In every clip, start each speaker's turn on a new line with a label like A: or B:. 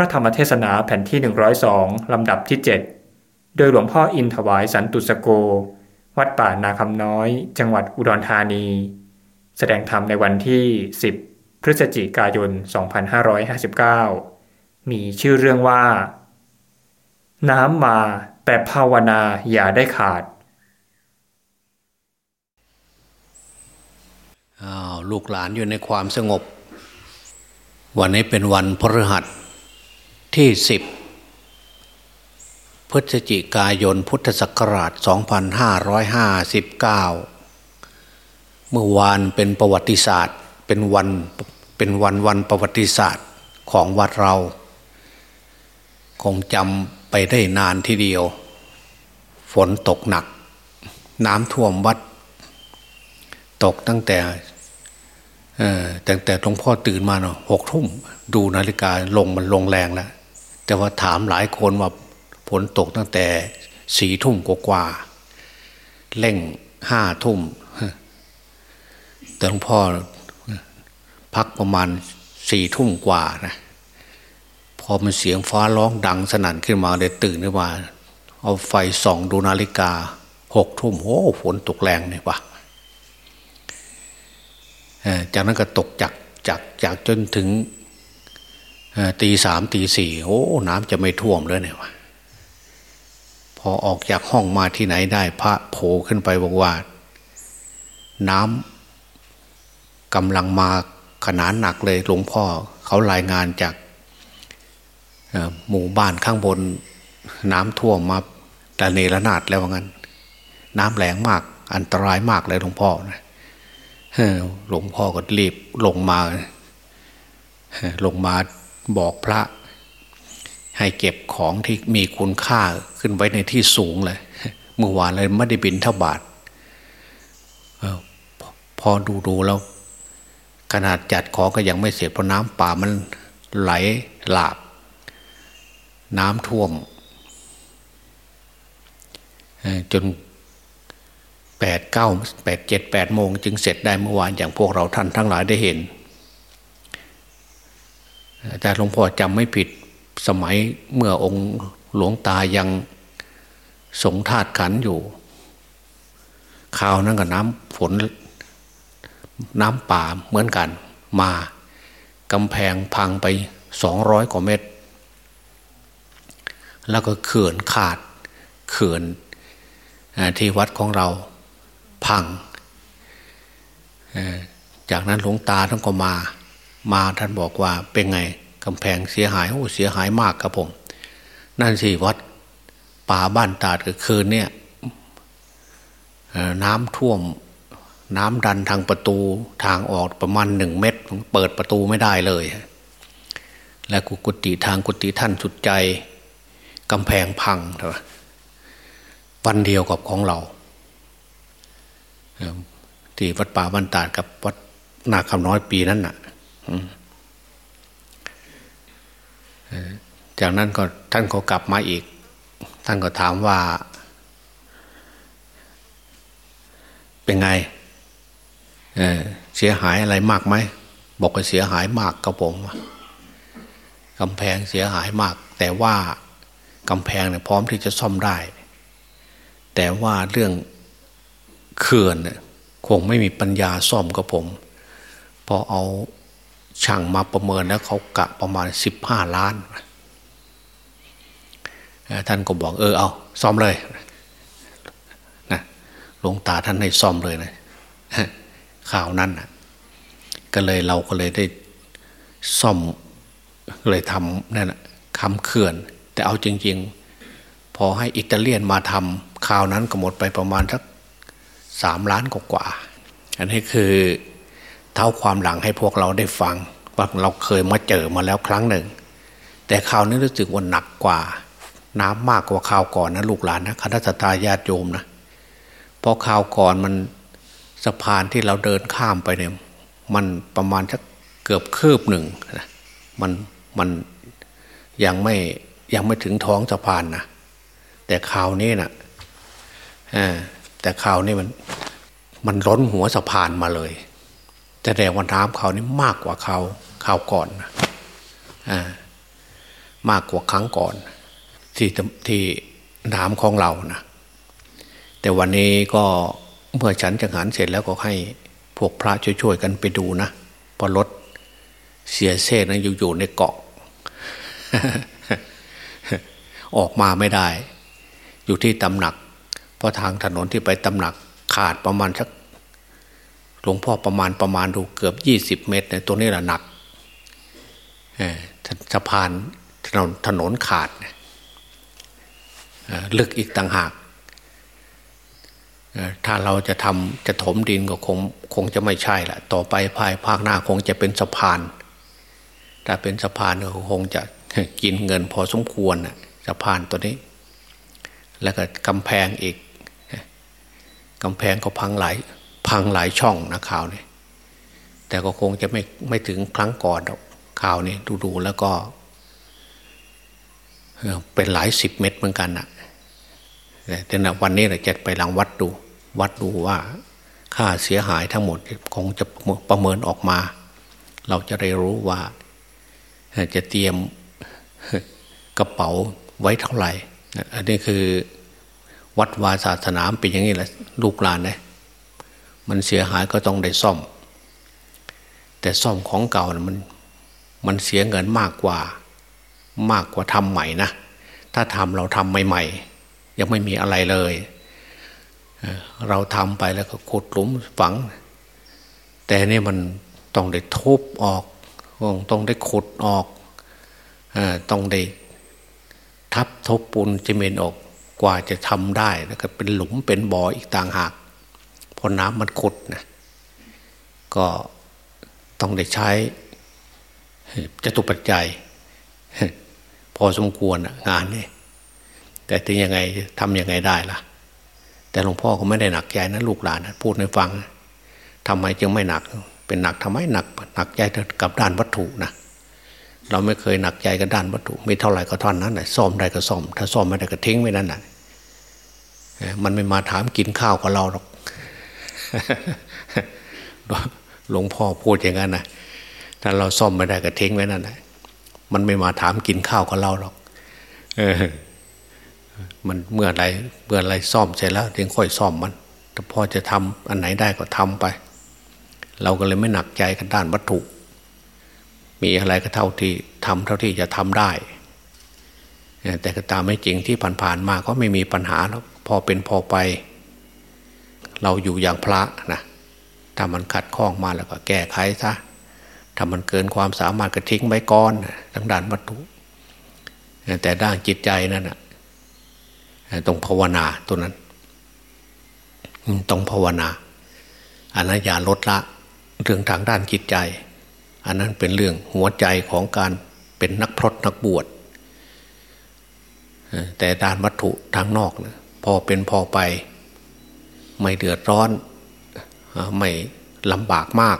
A: ระธรรมเทศนาแผ่นที่ 102 ลำดับที่ 7 โดยหลวงพ่ออินถวายสันตุสโก วัดป่านาคำน้อย จังหวัดอุดรธานี แสดงธรรมในวันที่ 10 พฤศจิกายน 2559 มีชื่อเรื่องว่า น้ำมาแต่ภาวนาอย่าได้ขาด
B: อ้าวลูกหลานอยู่ในความสงบ วันนี้เป็นวันพฤหัส ที่สิบพฤศจิกายนพุทธศักราช 2559 เมื่อวานเป็นประวัติศาสตร์ เป็นวันเป็นวันวันประวัติศาสตร์ของวัดเรา คงจำไปได้นานทีเดียว ฝนตกหนัก น้ำท่วมวัด ตกตั้งแต่แต่แต่หลวงพ่อตื่นมาเนาะหกทุ่มดูนาฬิกาลงมันลงแรงแล้ว แต่ว่าถามหลายคนว่าฝนตกตั้งแต่สี่ทุ่มกว่าเร่งห้าทุ่มแต่หลวงพ่อพักประมาณสี่ทุ่มกว่านะพอมันเสียงฟ้าร้องดังสนั่นขึ้นมาเลยตื่นขึ้นมาเอาไฟส่องดูนาฬิกาหกทุ่มโอ้ฝนตกแรงเนี่ยวะจากนั้นก็ตกจากจากจากจนถึง ตีสามตีสี่โอ้น้ำจะไม่ท่วมเลยเนี่ยวะพอออกจากห้องมาที่ไหนได้ พระโผล่ขึ้นไปบอกว่า น้ำกำลังมาขนาดหนักเลยหลวงพ่อเขารายงานจากหมู่บ้านข้างบน น้ำท่วมมาแต่เนรนาดแล้วว่างั้น น้ำแรงมากอันตรายมากเลยหลวงพ่อนะหลวงพ่อก็รีบลงมาลงมา บอกพระ ให้เก็บของที่มีคุณค่าขึ้นไว้ในที่สูงเลยเมื่อวานเลยไม่ได้บินทบาทพอดูดูแล้ว ขนาดจัดของก็ยังไม่เสร็จเพราะน้ำป่ามันไหลหลาก น้ำท่วมจนแปดเก้าแปดเจ็ดแปดโมงจึงเสร็จได้เมื่อวานอย่างพวกเราท่านทั้งหลายได้เห็น แต่หลวงพ่อจำไม่ผิดสมัยเมื่อองค์หลวงตายังสงธาตุขันอยู่ข่าวนั้นกับน้ำฝนน้ำป่าเหมือนกัน มากำแพงพังไปสองร้อยกว่าเมตร แล้วก็เขื่อนขาดเขื่อนที่วัดของเราพัง จากนั้นหลวงตาท่านก็มา มาท่านบอกว่าเป็นไงกำแพงเสียหายโอ้เสียหายมากครับผม นั่นสิวัดป่าบ้านตาดคืนเนี่ยน้ำท่วมน้ำดันทางประตูทางออกประมาณหนึ่งเมตร เปิดประตูไม่ได้เลย และกุฏิทางกุฏิท่านสุดใจกำแพงพังวันเดียวกับของเรา ที่วัดป่าบ้านตาดกับวัดนาคำน้อยปีนั้นน่ะ จากนั้นก็ท่านก็กลับมาอีก ท่านก็ถามว่า เป็นไงเเสียหายอะไรมากไหม บอกว่าเสียหายมากกระผมกำแพงเสียหายมาก แต่ว่ากำแพงเนี่ยพร้อมที่จะซ่อมได้ แต่ว่าเรื่องเขื่อนเนี่ยคงไม่มีปัญญาซ่อมกับผม พอเอา ช่างมาประเมินแล้วเขากะประมาณสิบห้าล้าน ท่านก็บอกเออเอาซ่อมเลยนะหลวงตาท่านให้ซ่อมเลยนะข่าวนั้นนะก็เลยเราก็เลยได้ซ่อมเลยทำนั่นนะคำเขื่อน แต่เอาจริง ๆ พอให้อิตาเลียนมาทำข่าวนั้นก็หมดไปประมาณสักสามล้านกว่าอันนี้คือ ท่าความหลังให้พวกเราได้ฟัง ว่าเราเคยมาเจอมาแล้วครั้งหนึ่ง แต่ข่าวนี้รู้สึกว่าหนักกว่า น้ำมากกว่าข่าวก่อนนะลูกหลานนะคณะทาญาติโยมนะเพราะข่าวก่อนมันสะพานที่เราเดินข้ามไปเนี่ยมันประมาณสักเกือบคืบหนึ่งนะมันมันยังไม่ยังไม่ถึงท้องสะพานนะแต่ข่าวนี้นะ่ะแต่ข่าวนี่มันมันล้นหัวสะพานมาเลย แต่แดงวันน้ำเขานี่มากกว่าเขาข่าวก่อนนะอ่ามากกว่าครั้งก่อน ที่ที่น้ำของเรานะแต่วันนี้ก็เมื่อฉันจังหันเสร็จแล้วก็ให้พวกพระช่วยๆกันไปดูนะพอรถเสียเศษนะอยู่อยู่ในเกาะ ออกมาไม่ได้ อยู่ที่ตำหนัก เพราะทางถนนที่ไปตำหนักขาดประมาณสัก หลวงพ่อประมาณประมาณดูเกือบยี่สิบเมตรเนี่ยตัวนี้แหละหนักสะพานถนนถนนขาดลึกอีกต่างหากถ้าเราจะทำจะถมดินก็คงคงจะไม่ใช่ละต่อไปภายภาคหน้าคงจะเป็นสะพานถ้าเป็นสะพานก็คงจะกินเงินพอสมควรสะพานตัวนี้ แล้วก็กำแพงอีกกำแพงก็พังหลาย พังหลายช่องนะข่าวนี้แต่ก็คงจะไม่ไม่ถึงครั้งก่อนข่าวนี้ดูๆแล้วก็ เป็นหลายสิบเมตรเหมือนกันนะแต่นวันนี้เราจะไปลังวัดดู วัดดูว่าค่าเสียหายทั้งหมดคงจะประเมินออกมา เราจะได้รู้ว่าจะเตรียมกระเป๋าไว้เท่าไหร่ อันนี้คือวัดวาศาสนาเป็นอย่างนี้แหละลูกหลานนะ มันเสียหายก็ต้องได้ซ่อม แต่ซ่อมของเก่านะมันมันเสียเงินมากกว่า มากกว่าทำใหม่นะถ้าทำเราทำใหม่ๆยังไม่มีอะไรเลย เราทำไปแล้วก็ขุดหลุมฝัง แต่นี่มันต้องได้ทุบออกต้องได้ขุดออกต้องได้ทับทบปูนจีเมนออกกว่าจะทำได้แล้วก็เป็นหลุมเป็นบ่ออีกต่างหาก พอน้ำมันขุดนะก็ต้องได้ใช้จะตุปัจจัย พอสมควรงานนี่แต่ถึงยังไงทำยังไงได้ล่ะ แต่หลวงพ่อก็ไม่ได้หนักใจนะลูกหลานพูดให้ฟังทำไมจึงไม่หนัก เป็นหนักทำไมหนักหนักใจกับด้านวัตถุนะเราไม่เคยหนักใจกับด้านวัตถุมีเท่าไหร่ก็ท่อนนั้นแหละซ่อมได้ก็ซ่อม ถ้าซ่อมไม่ได้ก็ทิ้งไว้นั่นแหละมันไม่มาถามกินข้าวกับเราหรอก หลวงพ่อพูดอย่างนั้นนะถ้าเราซ่อมไม่ได้ก็ทิ้งไว้นั่นแหละมันไม่มาถามกินข้าวกับเราหรอก เออ มันเมื่อไรเมื่อไรซ่อมเสร็จแล้วถึงค่อยซ่อมมันแต่พอจะทำอันไหนได้ก็ทำไป เราก็เลยไม่หนักใจกันด้านวัตถุ มีอะไรก็เท่าที่ทำเท่าที่จะทำได้ แต่ก็ตามไม่จริงที่ผ่านๆมาก็ไม่มีปัญหาแล้วพอเป็นพอไป เราอยู่อย่างพระนะถ้ามันขัดข้องมาแล้วก็แก้ไขซะถ้ามันเกินความสามารถก็ทิ้งไว้ก่อนทางด้านวัตถุ แต่ด้านจิตใจนั่นนะต้องภาวนาตัวนั้นต้องภาวนาอันนั้นอย่าลดละเรื่องทางด้านจิตใจ อันนั้นเป็นเรื่องหัวใจของการเป็นนักพรตนักบวชแต่ด้านวัตถุทางนอกนะพอเป็นพอไป ไม่เดือดร้อน ไม่ลำบากมาก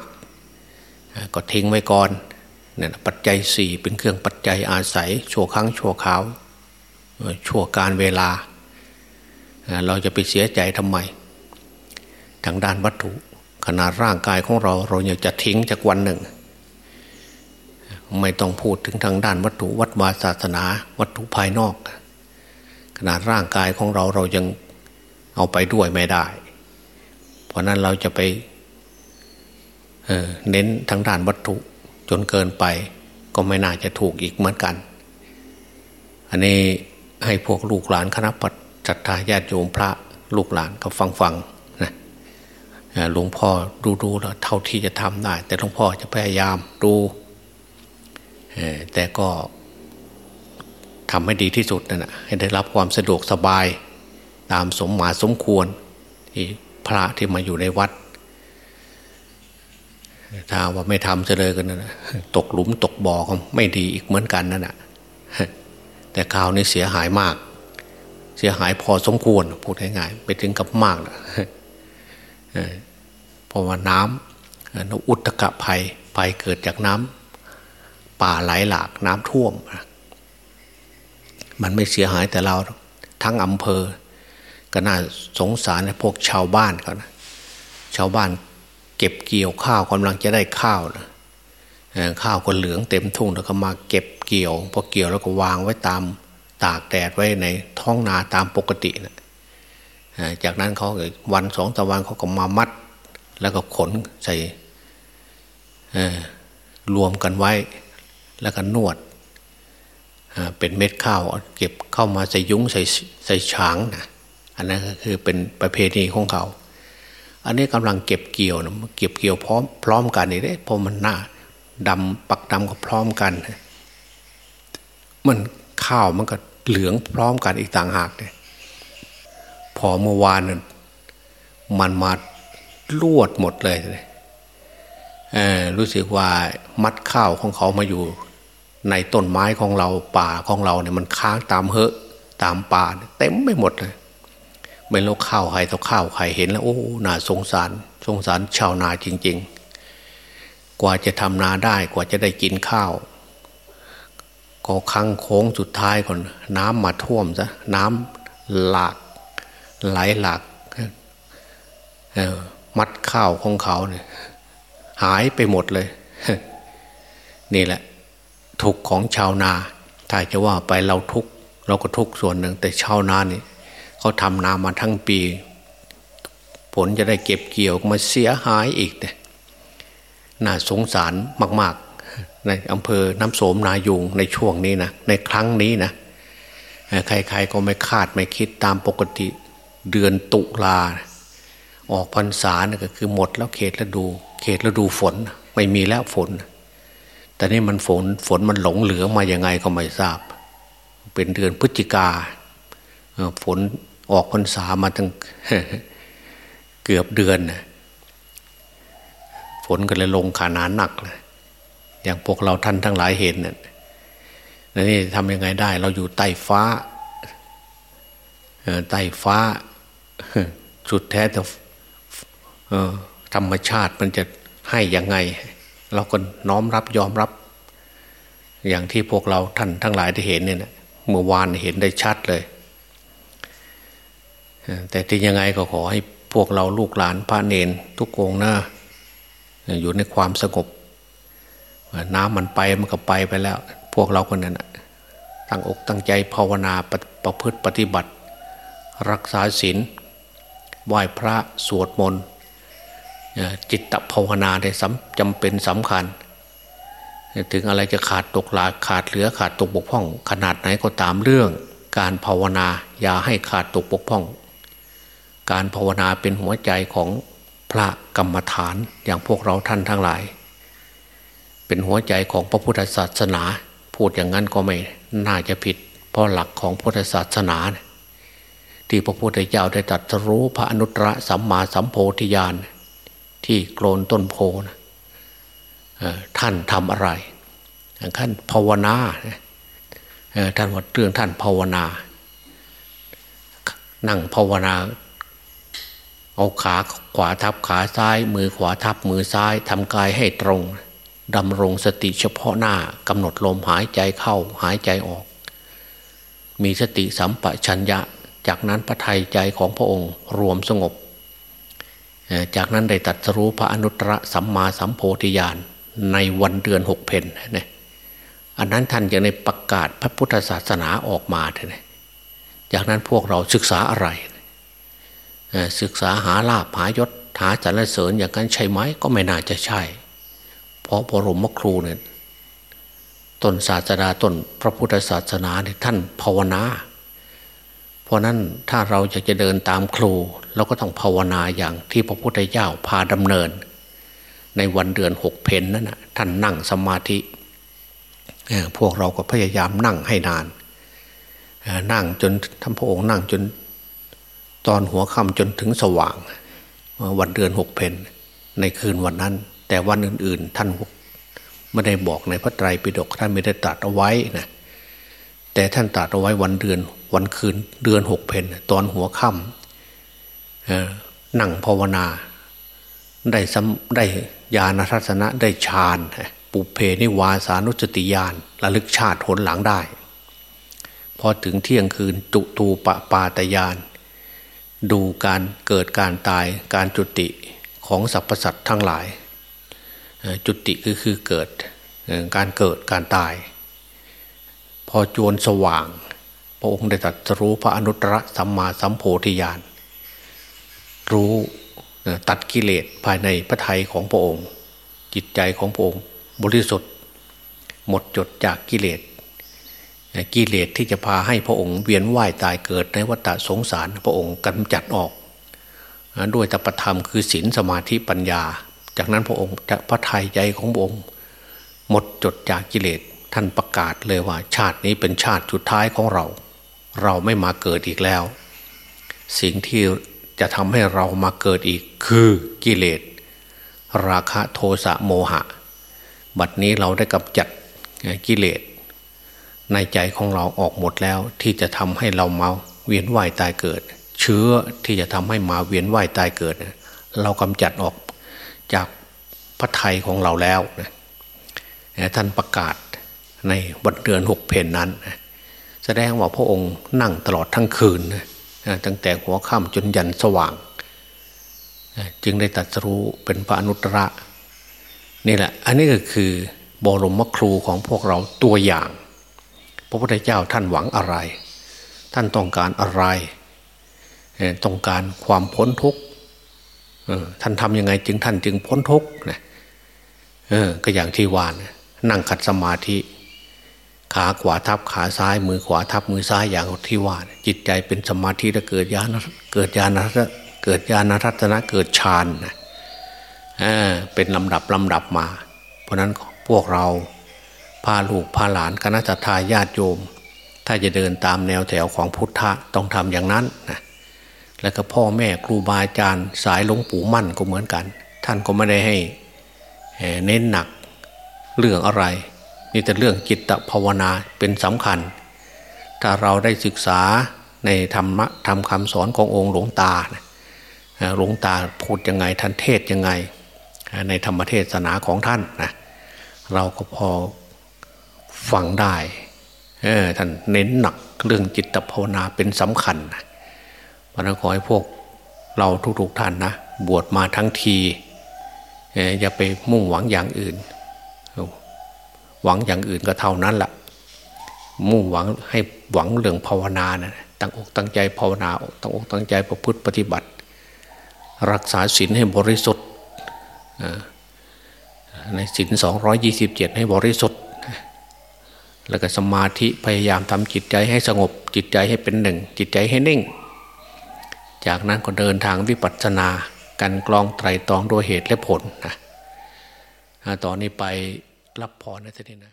B: ก็ทิ้งไว้ก่อนเนี่ยปัจจัยสี่เป็นเครื่องปัจจัยอาศัย ชั่วครั้งชั่วคราว ชั่วการเวลา เราจะไปเสียใจทำไม ทางด้านวัตถุขนาดร่างกายของเราเราอยากจะทิ้งจากวันหนึ่ง ไม่ต้องพูดถึงทางด้านวัตถุวัดวาศาสนาวัตถุภายนอก ขนาดร่างกายของเราเรายังเอาไปด้วยไม่ได้ เพราะนั้นเราจะไปเน้นทางด้านวัตถุจนเกินไป ก็ไม่น่าจะถูกอีกเหมือนกัน อันนี้ให้พวกลูกหลานคณะปัจจัตตาญาติโยมพระลูกหลานก็ฟังฟังนะหลวงพ่อดูดูแล้วเท่าที่จะทำได้ แต่หลวงพ่อจะพยายามดูแต่ก็ทำให้ดีที่สุดนั่นแหะให้ได้รับความสะดวกสบายตามสมหมาสมควรที่ พระที่มาอยู่ในวัดถ้าว่าไม่ทำจะเลยกันนะตกหลุมตกบ่อก็ไม่ดีอีกเหมือนกันนั่นแหะแต่ข่าวนี้เสียหายมาก เสียหายพอสมควรพูดง่ายๆไปถึงกับมากนะเพราะว่าน้ำนอุตกะภัยภัยเกิดจากน้ำป่าไหลหลากน้ำท่วม มันไม่เสียหายแต่เราทั้งอำเภอ ก็น่าสงสารนะพวกชาวบ้านเขานะชาวบ้านเก็บเกี่ยวข้าวกำลังจะได้ข้าวนะข้าวก็เหลืองเต็มทุ่งแล้วก็มาเก็บเกี่ยวพอเกี่ยวแล้วก็วางไว้ตามตากแดดไว้ในท้องนาตามปกตินะจากนั้นเขาวันสองตะวันเขาก็มามัด แล้วก็ขนใส่รวมกันไว้ แล้วก็นวดเป็นเม็ดข้าวเก็บเข้ามาใส่ยุ้งใส่ใส่ฉางนะ อันนั้นก็คือเป็นประเพณีของเขา อันนี้กำลังเก็บเกี่ยวนะเก็บเกี่ยวพร้อมพร้อมกันนี่ได้พอมันหน้าดำปักดำก็พร้อมกัน มันข้าวมันก็เหลืองพร้อมกันอีกต่างหากเลยพอเมื่อวานนั้นมันมาลวดหมดเลยรู้สึกว่ามัดข้าวของเขามาอยู่ ในต้นไม้ของเราป่าของเราเนี่ยมันค้างตามเหอะ ตามป่าเต็มไม่หมดเลย ไม่รู้ข้าวใครต่อข้าวใครเห็นแล้วโอ้น่าสงสาร สงสารชาวนาจริง ๆ กว่าจะทำนาได้กว่าจะได้กินข้าว ก็ครั้งโค้งสุดท้ายก่อนน้ำมาท่วมซะน้ำหลากไหลหลากมัดข้าวของเขาเนี่ยหายไปหมดเลย นี่แหละ ทุกของชาวนา ถ้าจะว่าไปเราทุกเราก็ทุกส่วนหนึ่ง แต่ชาวนานี่ เขาทำนามาทั้งปี ผลจะได้เก็บเกี่ยวมาเสียหายอีกเนี่ยน่าสงสารมาก ๆ ในอำเภอน้ำโสมนายุงในช่วงนี้นะในครั้งนี้นะใครๆก็ไม่คาดไม่คิดตามปกติเดือนตุลา ออกพรรษาเนี่ยก็คือหมดแล้วเขตฤดู เขตฤดูฝน ไม่มีแล้วฝน แต่นี่มันฝนฝนมันหลงเหลือมาอย่างไงก็ไม่ทราบ เป็นเดือนพฤศจิกาฝน ออกพรรษามาตั้งเกือบเดือนนะฝนก็เลยลงขานาหนักเลยอย่างพวกเราท่านทั้งหลายเห็นนี่นี่ทำยังไงได้ เราอยู่ใต้ฟ้าใต้ฟ้าสุดแท้แต่ธรรมชาติมันจะให้ยังไง เราก็น้อมรับยอมรับ อย่างที่พวกเราท่านทั้งหลายได้เห็นเนี่ยนะเมื่อวานเห็นได้ชัดเลย แต่ที่ยังไงก็ขอให้พวกเราลูกหลานพระเนนทุกองนะอยู่ในความสงบน้ำมันไปมันก็ไปไปแล้ว พวกเราคนนั้นตั้งอกตั้งใจภาวนาประพฤติปฏิบัติ รักษาศีลไหว้พระสวดมนต์จิตตภาวนาได้จำเป็นสำคัญ ถึงอะไรจะขาดตกหลาขาดเหลือขาดตกบกพร่อง ขนาดไหนก็ตามเรื่องการภาวนา อย่าให้ขาดตกบกพร่อง การภาวนาเป็นหัวใจของพระกรรมฐานอย่างพวกเราท่านทั้งหลาย เป็นหัวใจของพระพุทธศาสนา พูดอย่างนั้นก็ไม่น่าจะผิด เพราะหลักของพุทธศาสนา ที่พระพุทธเจ้าได้ตรัสรู้พระอนุตตรสัมมาสัมโพธิญาณที่โกลนต้นโพนะท่านทำอะไรท่านภาวนาท่านว่าเรื่องท่านภาวนา นั่งภาวนา เอาขาขวาทับขาซ้าย มือขวาทับมือซ้ายทำกายให้ตรงดำรงสติเฉพาะหน้ากำหนดลมหายใจเข้าหายใจออก มีสติสัมปชัญญะ จากนั้นพระไทยใจของพระองค์รวมสงบ จากนั้นได้ตัดสรู้พระอนุตตรสัมมาสัมโพธิญาณในวันเดือนหกเพนนี่อันนั้นท่านยังในประกาศพระพุทธศาสนาออกมาเลยจากนั้นพวกเราศึกษาอะไร ศึกษาหาลาภหายศหาสรรเสริญอย่างนั้นใช่ไหมก็ไม่น่าจะใช่ เพราะบรมครูเนี่ยต้นศาสนาต้นพระพุทธศาสนาเนี่ยท่านภาวนา เพราะนั้นถ้าเราอยากจะเดินตามครู เราก็ต้องภาวนาอย่างที่พระพุทธเจ้าพาดำเนิน ในวันเดือนหกเพนนั่นนะท่านนั่งสมาธิพวกเราก็พยายามนั่งให้นานนั่งจนท่านพระองค์นั่งจน ตอนหัวค่ำจนถึงสว่าง วันเดือนหกเพนในคืนวันนั้น แต่วันอื่น ๆ ท่านไม่ได้บอกในพระไตรปิฎกท่านไม่ได้ตรัสเอาไว้นะแต่ท่านตรัสเอาไว้วันเดือนวันคืนเดือนหกเพนตอนหัวค่ำนั่งภาวนาได้ได้ญาณทัศนะได้ฌานปุเพนิวาสานุสติญาณระลึกชาติผลหลังได้ พอถึงเที่ยงคืนจุตูปปาตยาน ดูการเกิดการตายการจุติของสรรพสัตว์ทั้งหลาย จุติก็คือเกิดการเกิดการตาย พอจวนสว่าง พระองค์ได้ตรัสรู้พระอนุตตรสัมมาสัมโพธิญาณรู้ตัดกิเลสภายในพระทัยของพระองค์ จิตใจของพระองค์ บริสุทธิ์ หมดจดจากกิเลส กิเลสที่จะพาให้พระองค์เวียนว่ายตายเกิดในวัฏสงสารพระองค์กำจัดออก ด้วยตปธรรมคือศีลสมาธิปัญญา จากนั้นพระองค์จะพระทัยใจของพระองค์หมดจดจากกิเลสท่านประกาศเลยว่า ชาตินี้เป็นชาติสุดท้ายของเรา เราไม่มาเกิดอีกแล้ว สิ่งที่จะทำให้เรามาเกิดอีกคือกิเลส ราคะโทสะโมหะ บัดนี้เราได้กำจัดกิเลส ในใจของเราออกหมดแล้ว ที่จะทำให้เราเมาเวียนว่ายตายเกิด เชื้อที่จะทำให้มาเวียนว่ายตายเกิด เรากำจัดออกจากพระไทยของเราแล้วนะท่านประกาศในวันเดือนหกเพนนั้น แสดงว่าพระองค์นั่งตลอดทั้งคืนตั้งแต่หัวค่ำจนยันสว่าง จึงได้ตัดสู้เป็นพระอนุตตรนี่แหละ อันนี้ก็คือบรมครูของพวกเราตัวอย่าง พระพุทธเจ้าท่านหวังอะไร ท่านต้องการอะไร ต้องการความพ้นทุกข์ท่านทำยังไงจึงท่านจึงพ้นทุกข์นะก็อย่างที่วานนั่งขัดสมาธิ ขาขวาทับขาซ้าย มือขวาทับมือซ้ายอย่างที่ว่าจิตใจเป็นสมาธิแล้วเกิดญาณเกิดญาณเกิดญาณรัตนะเกิดฌานนะเป็นลำดับลำดับมา เพราะนั้นพวกเรา พาลูกพาหลานคณะทาญาติโยม ถ้าจะเดินตามแนวแถวของพุทธะต้องทำอย่างนั้นนะแล้วก็พ่อแม่ครูบาอาจารย์สายหลวงปู่มั่นก็เหมือนกัน ท่านก็ไม่ได้ให้เน้นหนักเรื่องอะไร นี่แต่เรื่องจิตภาวนาเป็นสำคัญ ถ้าเราได้ศึกษาในธรรมะทำคำสอนขององค์หลวงตาหลวงตาพูดยังไงท่านเทศยังไง ในธรรมเทศนาของท่านนะเราก็พอ ฟังได้ท่านเน้นหนักเรื่องจิตภาวนาเป็นสำคัญเพราะนั้นขอให้พวกเราทุกๆท่านนะบวชมาทั้งทีอย่าไปมุ่งหวังอย่างอื่น หวังอย่างอื่นก็เท่านั้นละ่ะ มุ่งหวังให้หวังเรื่องภาวนานะตั้งอกตั้งใจภาวนาตั้งอกตั้งใจประพฤติปฏิบัติ รักษาศีลให้บริสุทธิ์ในศีลสองร้อยยี่สิบเจ็ดให้บริสุทธิ์ แล้วก็สมาธิพยายามทำจิตใจให้สงบ จิตใจให้เป็นหนึ่ง จิตใจให้นิ่ง จากนั้นก็เดินทางวิปัสสนาการกลองไตรตรองโดยเหตุและผลนะต่อนนี้ไปรับพรนะทีนี้นะ